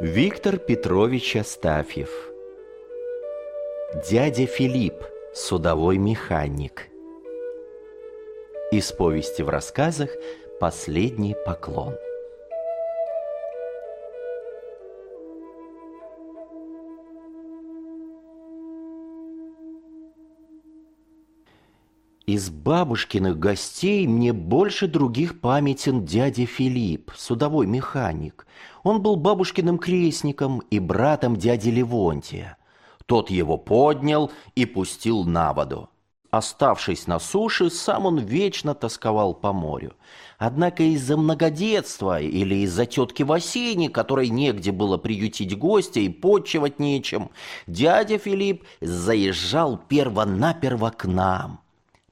Виктор Петрович Астафьев. Дядя Филипп, судовой механик. Из повести в рассказах «Последний поклон» Из бабушкиных гостей мне больше других памятен дядя Филипп, судовой механик. Он был бабушкиным крестником и братом дяди Левонтия. Тот его поднял и пустил на воду. Оставшись на суше, сам он вечно тосковал по морю. Однако из-за многодетства или из-за тетки Васени, которой негде было приютить гостя и подчивать нечем, дядя Филипп заезжал перво-наперво к нам.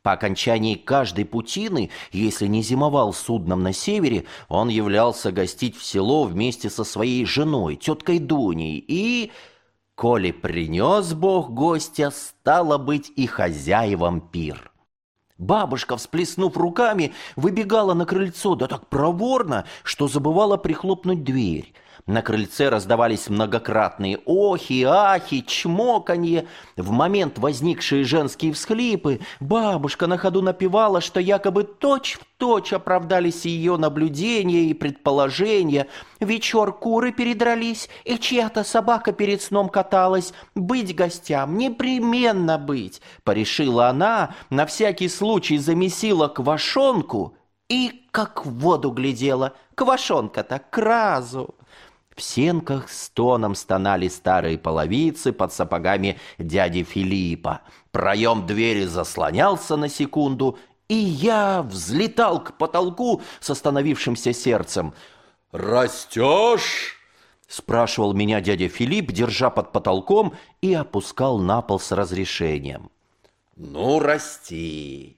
По окончании каждой путины, если не зимовал судном на севере, он являлся гостить в село вместе со своей женой, теткой Дуней, и, коли принес Бог гостя, стало быть и хозяевам пир. Бабушка, всплеснув руками, выбегала на крыльцо, да так проворно, что забывала прихлопнуть дверь. На крыльце раздавались многократные охи, ахи, чмоканье. В момент возникшие женские всхлипы бабушка на ходу напевала, что якобы точь-в-точь точь оправдались ее наблюдения и предположения. Вечер куры передрались, и чья-то собака перед сном каталась. Быть гостям, непременно быть, порешила она, на всякий случай замесила квашонку и как в воду глядела. Квашонка-то к разу. В сенках с тоном стонали старые половицы под сапогами дяди Филиппа. Проем двери заслонялся на секунду, и я взлетал к потолку с остановившимся сердцем. «Растешь?» — спрашивал меня дядя Филипп, держа под потолком и опускал на пол с разрешением. «Ну, расти!»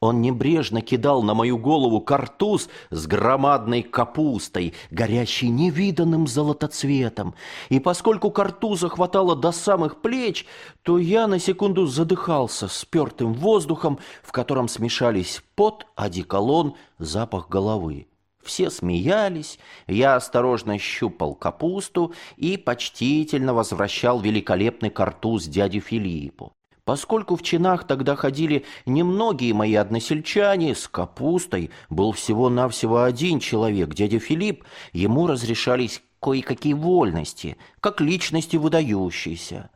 Он небрежно кидал на мою голову картуз с громадной капустой, горящей невиданным золотоцветом. И поскольку картуза хватало до самых плеч, то я на секунду задыхался спертым воздухом, в котором смешались пот, одеколон, запах головы. Все смеялись, я осторожно щупал капусту и почтительно возвращал великолепный картуз дяде Филиппу. Поскольку в чинах тогда ходили немногие мои односельчане, с капустой был всего-навсего один человек, дядя Филипп, ему разрешались кое-какие вольности, как личности выдающиеся.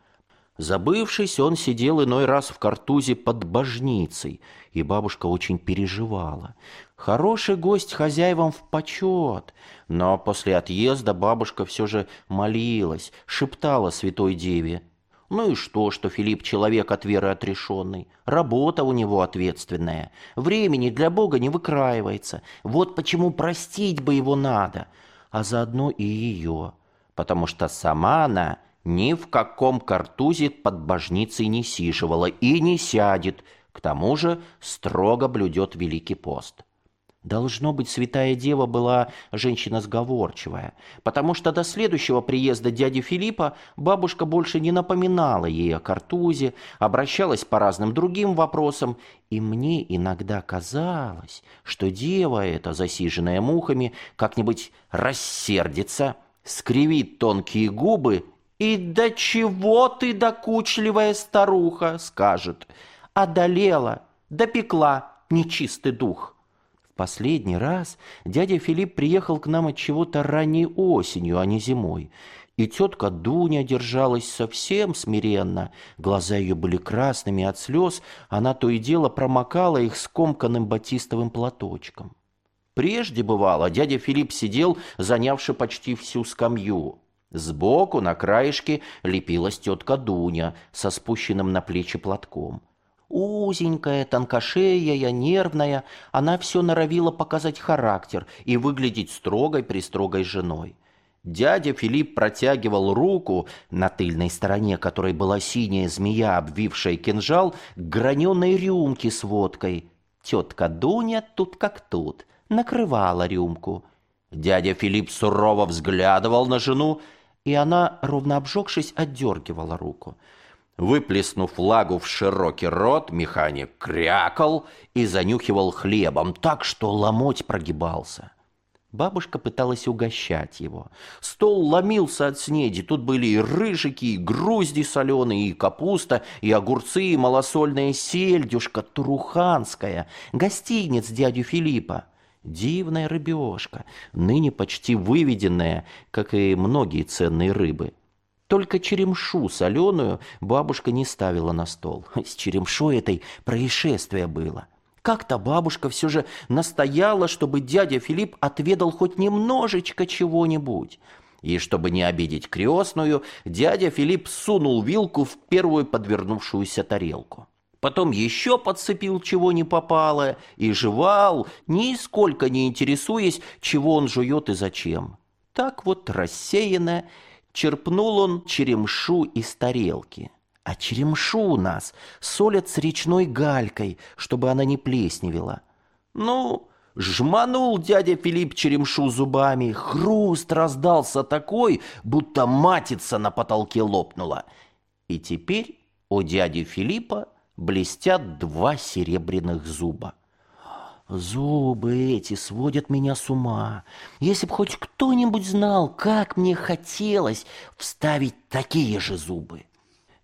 Забывшись, он сидел иной раз в картузе под божницей, и бабушка очень переживала. Хороший гость хозяевам в почет, но после отъезда бабушка все же молилась, шептала святой деве – ну и что, что Филипп человек от веры отрешенный? Работа у него ответственная. Времени для Бога не выкраивается. Вот почему простить бы его надо. А заодно и ее. Потому что сама она ни в каком картузе под божницей не сиживала и не сядет. К тому же строго блюдет Великий пост. Должно быть, святая дева была женщина сговорчивая, потому что до следующего приезда дяди Филиппа бабушка больше не напоминала ей о картузе, обращалась по разным другим вопросам, и мне иногда казалось, что дева эта, засиженная мухами, как-нибудь рассердится, скривит тонкие губы и «Да чего ты, докучливая старуха!» скажет. «Одолела, допекла нечистый дух». Последний раз дядя Филипп приехал к нам от чего-то ранней осенью, а не зимой. И тетка Дуня держалась совсем смиренно. Глаза ее были красными от слез, она то и дело промокала их скомканным батистовым платочком. Прежде бывало, дядя Филипп сидел, занявший почти всю скамью. Сбоку на краешке лепилась тетка Дуня со спущенным на плечи платком. Узенькая, тонкошея, нервная, она все норовила показать характер и выглядеть строгой-пристрогой женой. Дядя Филипп протягивал руку, на тыльной стороне которой была синяя змея, обвившая кинжал, к граненой рюмке с водкой. Тетка Дуня тут как тут, накрывала рюмку. Дядя Филипп сурово взглядывал на жену, и она, ровно обжегшись, отдергивала руку. Выплеснув лагу в широкий рот, механик крякал и занюхивал хлебом так, что ломоть прогибался. Бабушка пыталась угощать его. Стол ломился от снеди. Тут были и рыжики, и грузди соленые, и капуста, и огурцы, и малосольная сельдюшка туруханская, гостиниц дядю Филиппа. Дивная рыбешка, ныне почти выведенная, как и многие ценные рыбы. Только черемшу соленую бабушка не ставила на стол. С черемшой этой происшествие было. Как-то бабушка все же настояла, чтобы дядя Филипп отведал хоть немножечко чего-нибудь. И чтобы не обидеть крестную, дядя Филипп сунул вилку в первую подвернувшуюся тарелку. Потом еще подцепил чего не попало и жевал, нисколько не интересуясь, чего он жует и зачем. Так вот рассеянно черпнул он черемшу из тарелки. А черемшу у нас солят с речной галькой, чтобы она не плесневела. Ну, жманул дядя Филипп черемшу зубами, хруст раздался такой, будто матица на потолке лопнула. И теперь у дяди Филиппа блестят два серебряных зуба. Зубы эти сводят меня с ума. Если б хоть кто-нибудь знал, как мне хотелось вставить такие же зубы.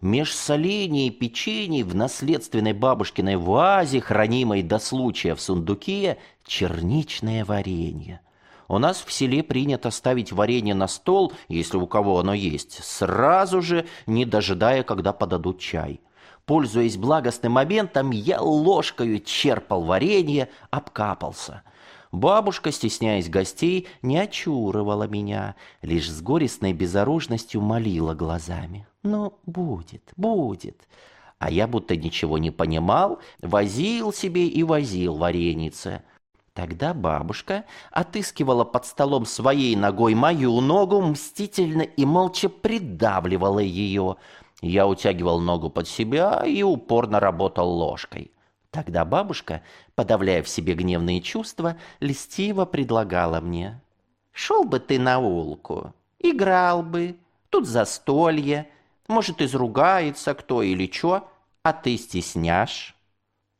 Меж солений и печений в наследственной бабушкиной вазе, хранимой до случая в сундуке, черничное варенье. У нас в селе принято ставить варенье на стол, если у кого оно есть, сразу же, не дожидая, когда подадут чай. Пользуясь благостным моментом, я ложкою черпал варенье, обкапался — Бабушка, стесняясь гостей, не очуровала меня, лишь с горестной безоружностью молила глазами. «Ну, будет, будет». А я будто ничего не понимал, возил себе и возил варенице. Тогда бабушка отыскивала под столом своей ногой мою ногу, мстительно и молча придавливала ее. Я утягивал ногу под себя и упорно работал ложкой. Тогда бабушка, подавляя в себе гневные чувства, льстиво предлагала мне. «Шел бы ты на улку, играл бы, тут застолье, может, изругается кто или чё, а ты стесняшь».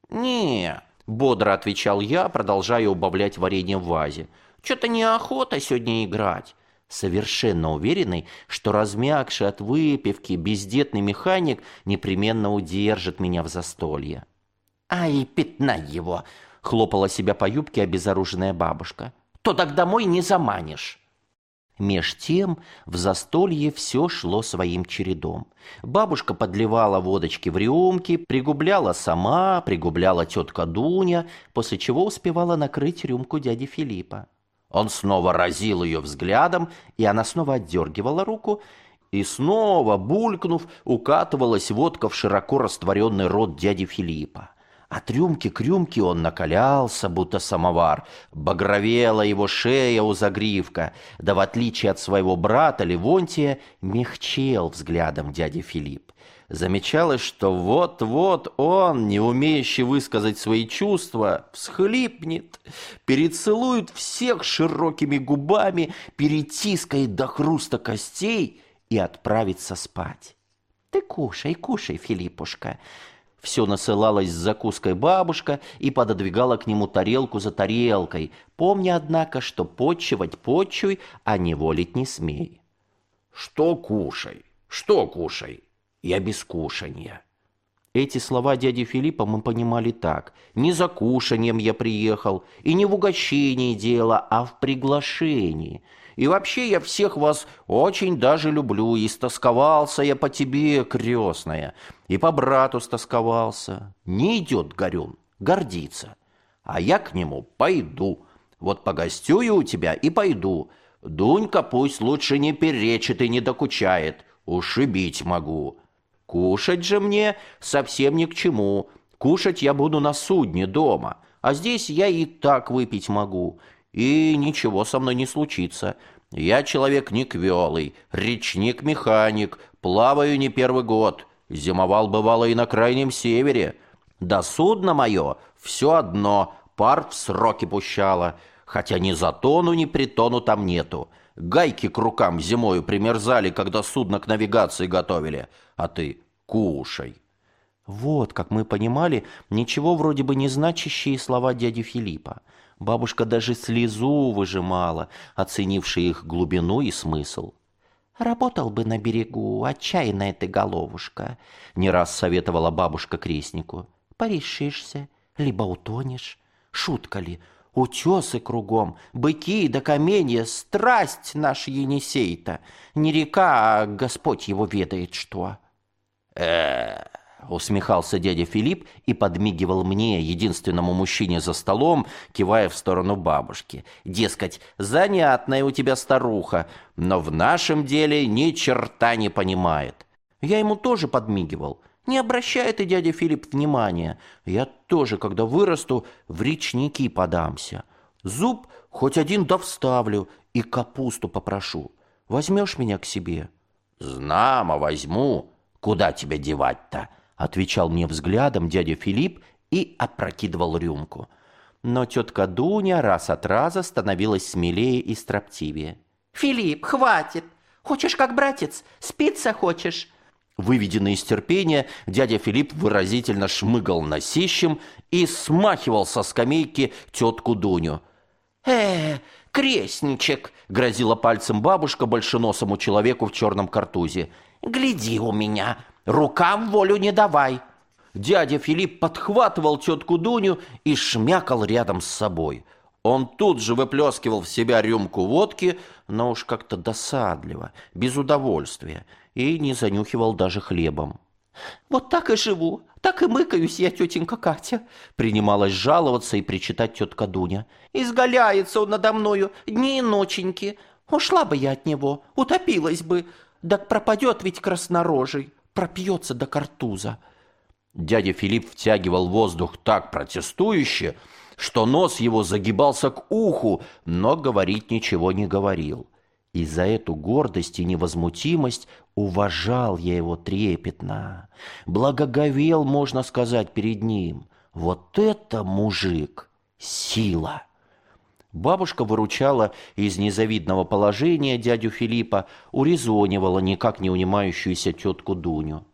«Не», — бодро отвечал я, продолжая убавлять варенье в вазе, «чё-то неохота сегодня играть» совершенно уверенный, что размягший от выпивки бездетный механик непременно удержит меня в застолье. «Ай, пятнай его!» — хлопала себя по юбке обезоруженная бабушка. «То так домой не заманишь!» Меж тем в застолье все шло своим чередом. Бабушка подливала водочки в рюмки, пригубляла сама, пригубляла тетка Дуня, после чего успевала накрыть рюмку дяди Филиппа. Он снова разил ее взглядом, и она снова отдергивала руку, и снова, булькнув, укатывалась водка в широко растворенный рот дяди Филиппа. От рюмки к рюмке он накалялся, будто самовар. Багровела его шея у загривка, да в отличие от своего брата Левонтия, мягчел взглядом дяди Филипп. Замечалось, что вот-вот он, не умеющий высказать свои чувства, всхлипнет, перецелует всех широкими губами, перетискает до хруста костей и отправится спать. «Ты кушай, кушай, Филиппушка!» Все насылалась с закуской бабушка и пододвигала к нему тарелку за тарелкой, помня, однако, что почивать почуй, а не волить не смей. «Что кушай? Что кушай? Я без кушанья». Эти слова дяди Филиппа мы понимали так. Не за кушанием я приехал, и не в угощении дело, а в приглашении – и вообще я всех вас очень даже люблю, и стосковался я по тебе, крестная, и по брату стосковался. Не идет Горюн, гордится. А я к нему пойду. Вот погостюю у тебя и пойду. Дунька пусть лучше не перечит и не докучает. Ушибить могу. Кушать же мне совсем ни к чему. Кушать я буду на судне дома, а здесь я и так выпить могу и ничего со мной не случится. Я человек не квелый, речник-механик, плаваю не первый год, зимовал бывало и на крайнем севере. Да судно мое все одно, пар в сроки пущало, хотя ни за тону, ни притону там нету. Гайки к рукам зимою примерзали, когда судно к навигации готовили, а ты кушай». Вот, как мы понимали, ничего вроде бы не значащие слова дяди Филиппа. Бабушка даже слезу выжимала, оценившая их глубину и смысл. «Работал бы на берегу, отчаянная ты головушка», — не раз советовала бабушка крестнику. «Порешишься, либо утонешь. Шутка ли, утесы кругом, быки да каменья, страсть наш Енисей-то. Не река, а Господь его ведает что». Э, усмехался дядя Филипп и подмигивал мне, единственному мужчине за столом, кивая в сторону бабушки. Дескать, занятная у тебя старуха, но в нашем деле ни черта не понимает. Я ему тоже подмигивал. Не обращай ты, дядя Филипп, внимания. Я тоже, когда вырасту, в речники подамся. Зуб хоть один да вставлю и капусту попрошу. Возьмешь меня к себе? Знамо возьму. Куда тебя девать-то? отвечал мне взглядом дядя Филипп и опрокидывал рюмку. Но тетка Дуня раз от раза становилась смелее и строптивее. «Филипп, хватит! Хочешь как братец? Спиться хочешь?» Выведенный из терпения, дядя Филипп выразительно шмыгал носищем и смахивал со скамейки тетку Дуню. «Э, крестничек!» — грозила пальцем бабушка большеносому человеку в черном картузе. «Гляди у меня, Рукам волю не давай. Дядя Филипп подхватывал тетку Дуню и шмякал рядом с собой. Он тут же выплескивал в себя рюмку водки, но уж как-то досадливо, без удовольствия, и не занюхивал даже хлебом. «Вот так и живу, так и мыкаюсь я, тетенька Катя», принималась жаловаться и причитать тетка Дуня. «Изгаляется он надо мною дни и ноченьки. Ушла бы я от него, утопилась бы, так пропадет ведь краснорожий» пропьется до картуза. Дядя Филипп втягивал воздух так протестующе, что нос его загибался к уху, но говорить ничего не говорил. И за эту гордость и невозмутимость уважал я его трепетно. Благоговел, можно сказать, перед ним. Вот это мужик! Сила! Бабушка выручала из незавидного положения дядю Филиппа, урезонивала никак не унимающуюся тетку Дуню.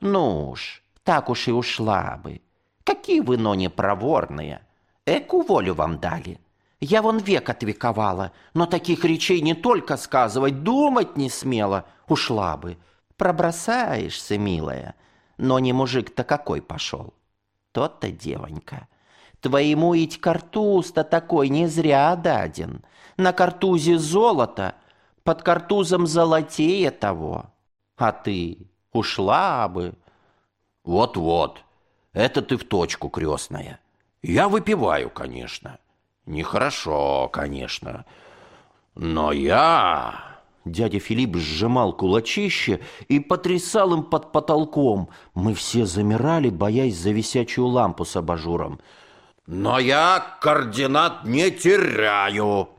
«Ну уж, так уж и ушла бы. Какие вы, но не проворные. Эку волю вам дали. Я вон век отвековала, но таких речей не только сказывать, думать не смела. Ушла бы. Пробросаешься, милая. Но не мужик-то какой пошел. Тот-то девонька. Твоему ить картуз-то такой не зря даден. На картузе золото, под картузом золотее того. А ты ушла бы. Вот-вот, это ты в точку, крестная. Я выпиваю, конечно. Нехорошо, конечно. Но я... Дядя Филипп сжимал кулачище и потрясал им под потолком. Мы все замирали, боясь за висячую лампу с абажуром. Но я координат не теряю.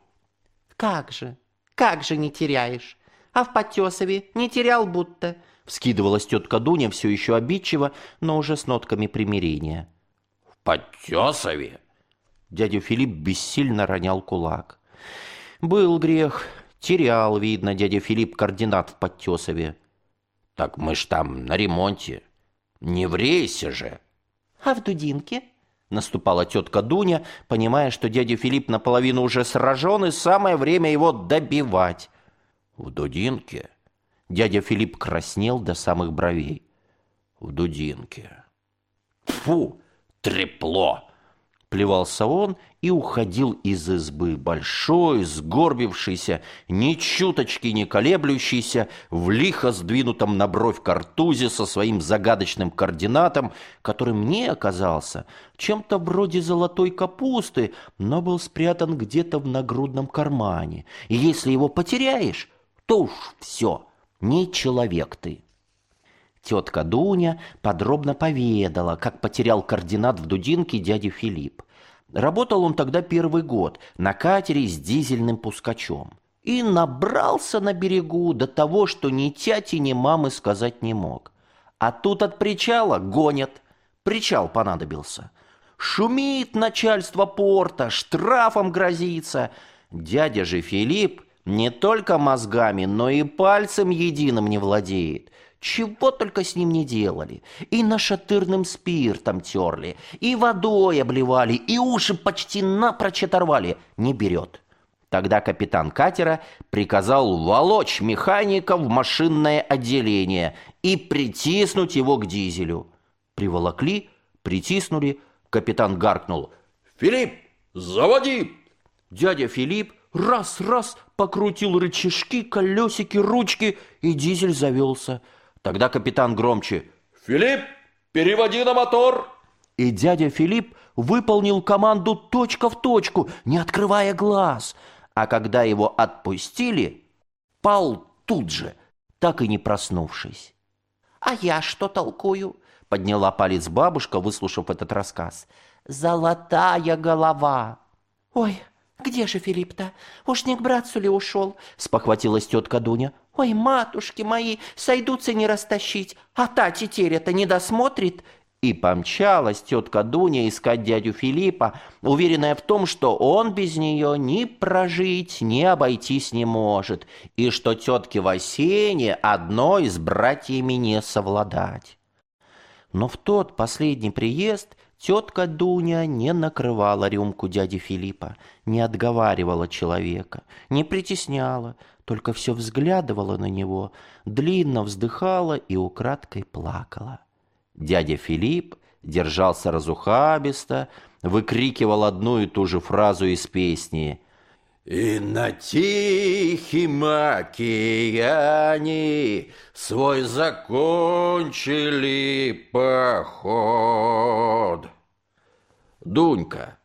Как же, как же не теряешь? А в Потесове не терял будто. Вскидывалась тетка Дуня все еще обидчиво, но уже с нотками примирения. В Потесове? Дядя Филипп бессильно ронял кулак. Был грех, терял, видно, дядя Филипп координат в Подтесове. Так мы ж там на ремонте. Не в рейсе же. А в Дудинке? Наступала тетка Дуня, понимая, что дядя Филипп наполовину уже сражен, и самое время его добивать. В Дудинке? Дядя Филипп краснел до самых бровей. В Дудинке. Фу, трепло! Плевался он и уходил из избы, большой, сгорбившийся, ни чуточки не колеблющийся, в лихо сдвинутом на бровь картузе со своим загадочным координатом, которым не оказался чем-то вроде золотой капусты, но был спрятан где-то в нагрудном кармане. И если его потеряешь, то уж все, не человек ты. Тетка Дуня подробно поведала, как потерял координат в Дудинке дядя Филипп. Работал он тогда первый год на катере с дизельным пускачом. И набрался на берегу до того, что ни тяти, ни мамы сказать не мог. А тут от причала гонят. Причал понадобился. Шумит начальство порта, штрафом грозится. Дядя же Филипп не только мозгами, но и пальцем единым не владеет. Чего только с ним не делали. И нашатырным спиртом терли, и водой обливали, и уши почти напрочь оторвали. Не берет. Тогда капитан катера приказал волочь механика в машинное отделение и притиснуть его к дизелю. Приволокли, притиснули, капитан гаркнул. «Филипп, заводи!» Дядя Филипп раз-раз покрутил рычажки, колесики, ручки, и дизель завелся. Тогда капитан громче «Филипп, переводи на мотор!» И дядя Филипп выполнил команду точка в точку, не открывая глаз. А когда его отпустили, пал тут же, так и не проснувшись. «А я что толкую?» — подняла палец бабушка, выслушав этот рассказ. «Золотая голова!» «Ой, где же Филипп-то? Уж не к братцу ли ушел?» — спохватилась тетка Дуня. Ой, матушки мои, сойдутся не растащить, а та тетеря-то не досмотрит. И помчалась тетка Дуня искать дядю Филиппа, уверенная в том, что он без нее ни прожить, ни обойтись не может, и что тетке Васене одной с братьями не совладать. Но в тот последний приезд тетка Дуня не накрывала рюмку дяди Филиппа, не отговаривала человека, не притесняла, только все взглядывала на него, длинно вздыхала и украдкой плакала. Дядя Филипп держался разухабисто, выкрикивал одну и ту же фразу из песни «И на тихим океане свой закончили поход». «Дунька,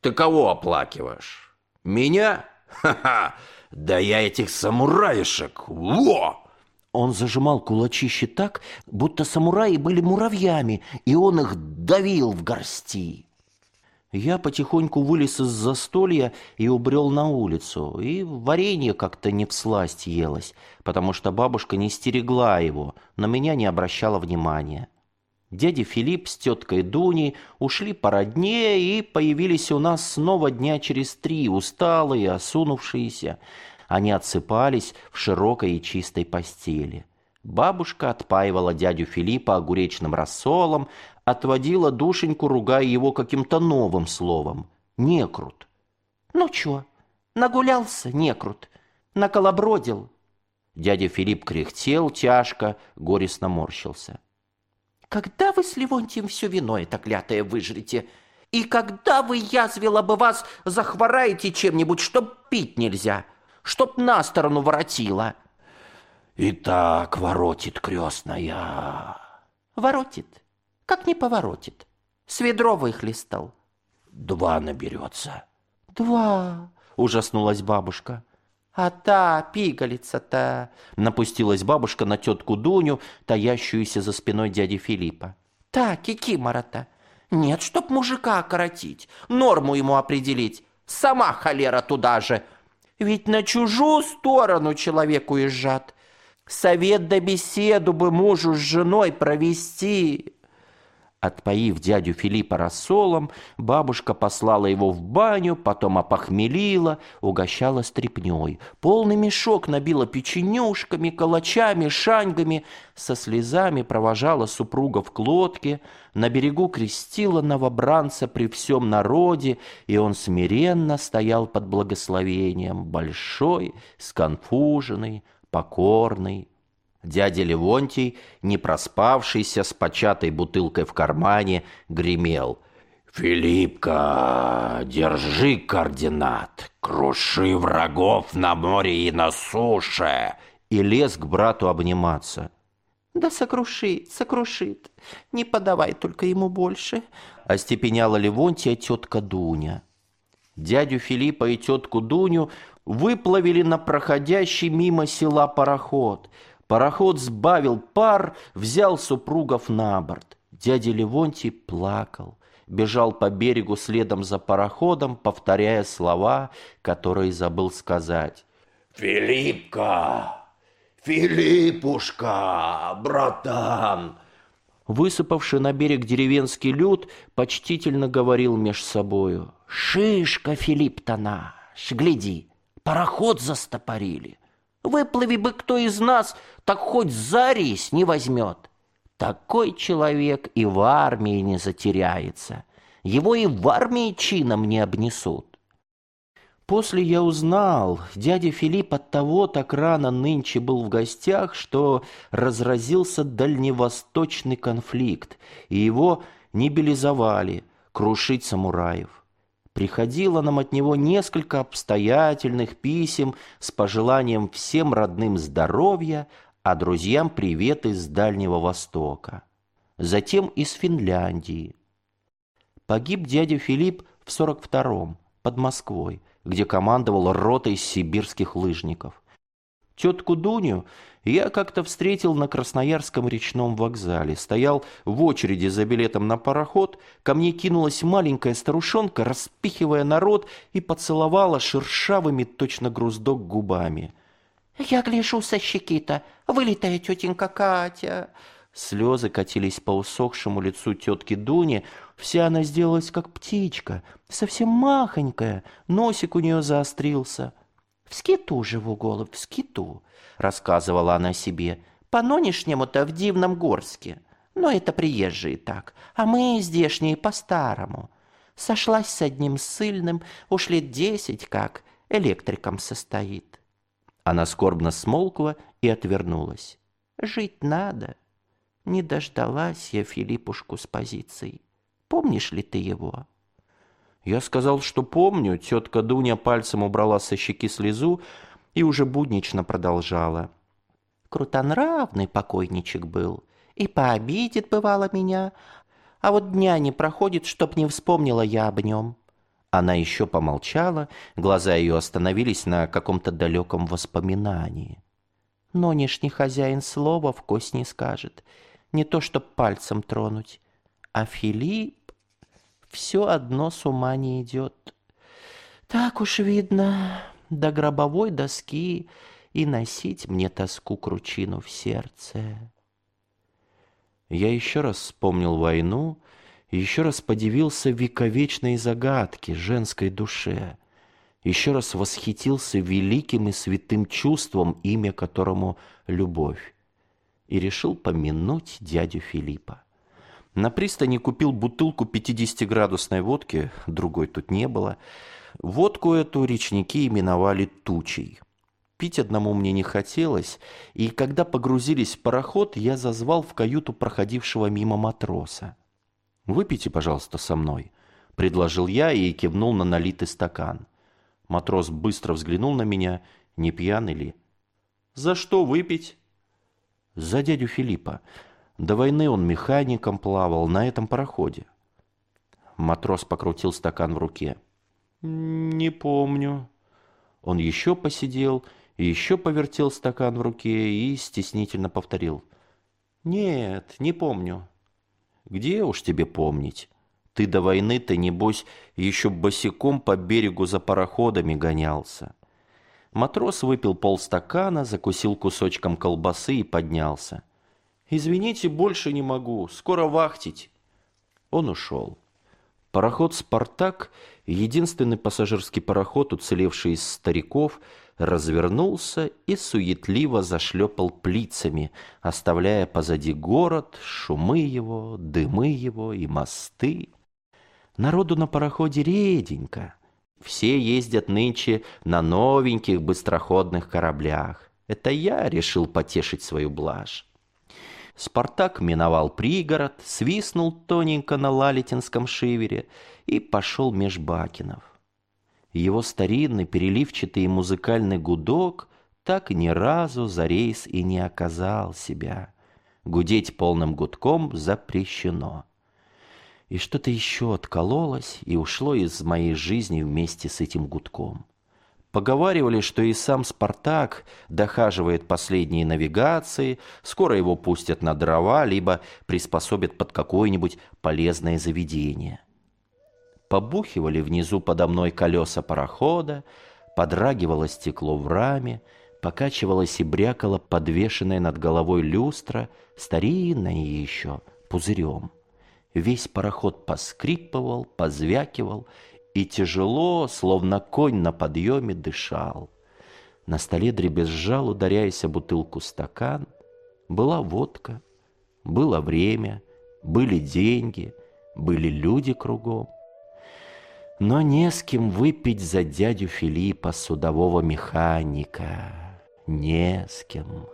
ты кого оплакиваешь? Меня? Ха-ха!» Да я этих самураишек! Во!» Он зажимал кулачище так, будто самураи были муравьями, и он их давил в горсти. Я потихоньку вылез из застолья и убрел на улицу, и варенье как-то не всласть елось, потому что бабушка не стерегла его, но меня не обращала внимания. Дядя Филипп с теткой Дуней ушли породнее и появились у нас снова дня через три, усталые, осунувшиеся. Они отсыпались в широкой и чистой постели. Бабушка отпаивала дядю Филиппа огуречным рассолом, отводила душеньку, ругая его каким-то новым словом. Некрут. «Ну чё, нагулялся, некрут, наколобродил?» Дядя Филипп кряхтел тяжко, горестно морщился. Когда вы с Левонтием все вино это клятое выжрете? И когда вы, язвила бы вас, захвораете чем-нибудь, чтоб пить нельзя, чтоб на сторону воротило? И так воротит крестная. Воротит? Как не поворотит? С ведро выхлестал. Два наберется. Два, ужаснулась бабушка. «А та пигалица-то!» — напустилась бабушка на тетку Дуню, таящуюся за спиной дяди Филиппа. «Та кикимора-то! Нет, чтоб мужика окоротить, норму ему определить, сама холера туда же! Ведь на чужую сторону человек уезжат. Совет да беседу бы мужу с женой провести!» Отпоив дядю Филиппа рассолом, бабушка послала его в баню, потом опохмелила, угощала стряпнёй. Полный мешок набила печенюшками, калачами, шаньгами, со слезами провожала супруга в клотке, на берегу крестила новобранца при всем народе, и он смиренно стоял под благословением, большой, сконфуженный, покорный, Дядя Левонтий, не проспавшийся с початой бутылкой в кармане, гремел. «Филиппка, держи координат, круши врагов на море и на суше!» И лез к брату обниматься. «Да сокрушит, сокрушит, не подавай только ему больше!» Остепеняла Левонтия тетка Дуня. Дядю Филиппа и тетку Дуню выплавили на проходящий мимо села пароход – Пароход сбавил пар, взял супругов на борт. Дядя Левонтий плакал, бежал по берегу следом за пароходом, повторяя слова, которые забыл сказать. «Филиппка! Филиппушка! Братан!» Высыпавший на берег деревенский люд почтительно говорил меж собою. «Шишка, Филипп-то наш! Гляди, пароход застопорили!» Выплыви бы кто из нас, так хоть за не возьмет. Такой человек и в армии не затеряется. Его и в армии чином не обнесут. После я узнал, дядя Филипп от того так рано нынче был в гостях, что разразился дальневосточный конфликт, и его небилизовали крушить самураев. Приходило нам от него несколько обстоятельных писем с пожеланием всем родным здоровья, а друзьям привет из Дальнего Востока. Затем из Финляндии. Погиб дядя Филипп в 42-м, под Москвой, где командовал ротой сибирских лыжников. Тетку Дуню я как-то встретил на Красноярском речном вокзале. Стоял в очереди за билетом на пароход. Ко мне кинулась маленькая старушонка, распихивая народ, и поцеловала шершавыми, точно груздок, губами. «Я гляжу со щеки-то, вылетая тетенька Катя». Слезы катились по усохшему лицу тетки Дуни. Вся она сделалась как птичка, совсем махонькая, носик у нее заострился — в скиту живу, голубь, в скиту, рассказывала она себе. По нынешнему-то в Дивном Горске. Но это приезжие так, а мы здешние по-старому. Сошлась с одним сыльным, уж лет десять как, электриком состоит. Она скорбно смолкла и отвернулась. Жить надо. Не дождалась я Филиппушку с позицией. Помнишь ли ты его? Я сказал, что помню. Тетка Дуня пальцем убрала со щеки слезу и уже буднично продолжала. Крутонравный покойничек был. И пообидит, бывало, меня. А вот дня не проходит, чтоб не вспомнила я об нем. Она еще помолчала, глаза ее остановились на каком-то далеком воспоминании. Нонешний хозяин слова в кость не скажет, не то чтоб пальцем тронуть. А Филипп все одно с ума не идет. Так уж видно, до гробовой доски и носить мне тоску кручину в сердце. Я еще раз вспомнил войну, еще раз подивился вековечной загадке женской душе, еще раз восхитился великим и святым чувством, имя которому — любовь, и решил помянуть дядю Филиппа. На пристани купил бутылку 50-градусной водки, другой тут не было. Водку эту речники именовали «тучей». Пить одному мне не хотелось, и когда погрузились в пароход, я зазвал в каюту проходившего мимо матроса. «Выпейте, пожалуйста, со мной», — предложил я и кивнул на налитый стакан. Матрос быстро взглянул на меня, не пьяный ли. «За что выпить?» «За дядю Филиппа. До войны он механиком плавал на этом пароходе. Матрос покрутил стакан в руке. «Не помню». Он еще посидел, еще повертел стакан в руке и стеснительно повторил. «Нет, не помню». «Где уж тебе помнить? Ты до войны-то, небось, еще босиком по берегу за пароходами гонялся». Матрос выпил полстакана, закусил кусочком колбасы и поднялся. «Извините, больше не могу. Скоро вахтить». Он ушел. Пароход «Спартак», единственный пассажирский пароход, уцелевший из стариков, развернулся и суетливо зашлепал плицами, оставляя позади город, шумы его, дымы его и мосты. Народу на пароходе реденько. Все ездят нынче на новеньких быстроходных кораблях. Это я решил потешить свою блажь. Спартак миновал пригород, свистнул тоненько на лалитинском шивере и пошел меж бакинов. Его старинный переливчатый музыкальный гудок так ни разу за рейс и не оказал себя. Гудеть полным гудком запрещено. И что-то еще откололось и ушло из моей жизни вместе с этим гудком. Поговаривали, что и сам «Спартак» дохаживает последние навигации, скоро его пустят на дрова, либо приспособят под какое-нибудь полезное заведение. Побухивали внизу подо мной колеса парохода, подрагивало стекло в раме, покачивалась и брякала подвешенная над головой люстра, старинная еще, пузырем. Весь пароход поскрипывал, позвякивал и тяжело, словно конь на подъеме, дышал. На столе дребезжал, ударяясь о бутылку стакан. Была водка, было время, были деньги, были люди кругом. Но не с кем выпить за дядю Филиппа, судового механика. Не с кем.